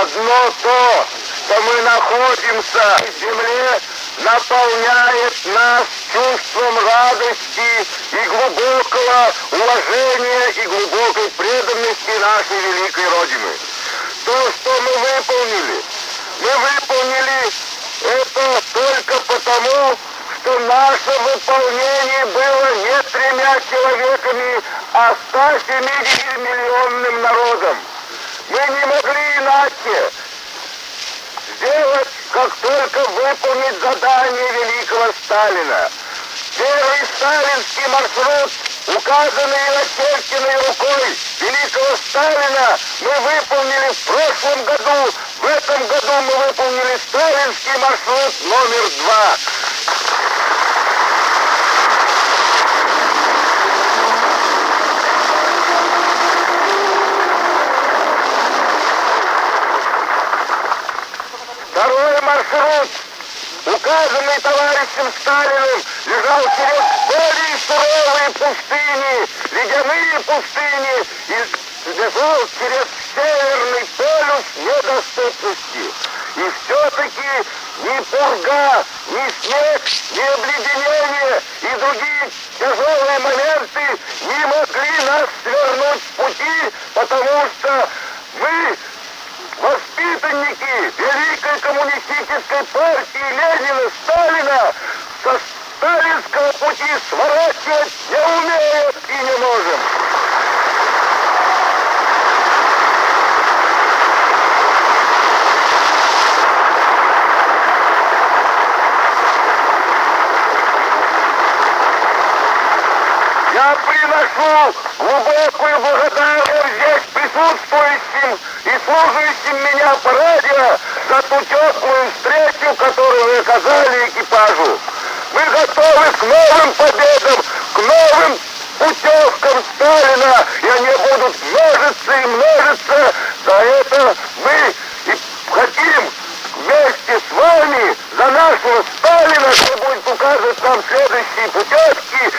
Одно то, что мы находимся в земле, наполняет нас чувством радости и глубокого уважения и глубокой преданности нашей великой Родины. То, что мы выполнили, мы выполнили это только потому, что наше выполнение было не тремя человеками, а 170-миллионным народом. Мы не могли выполнить задание великого Сталина. Первый сталинский маршрут, указанный и начерченный рукой великого Сталина, мы выполнили в прошлом году. В этом году мы выполнили сталинский маршрут номер два. Второй маршрут, указанный товарищем Сталиным, лежал через более суровые пустыни, ледяные пустыни, и лежал через северный полюс недоступности. И все-таки ни пурга, ни снег, ни обледенение и другие тяжелые моменты не могли нас свернуть с пути, потому что мы воспитанники Великой коммунистической партии пути сворачивать не умеют и не можем. Я приношу глубокую благодарность здесь присутствующим и служащим меня по радио за ту теплую встречу, которую вы оказали экипажу. Мы готовы к новым победам, к новым путевкам Сталина, и они будут множиться и множиться. За это мы и хотим вместе с вами за нашего Сталина, кто будет указывать нам следующие путевки,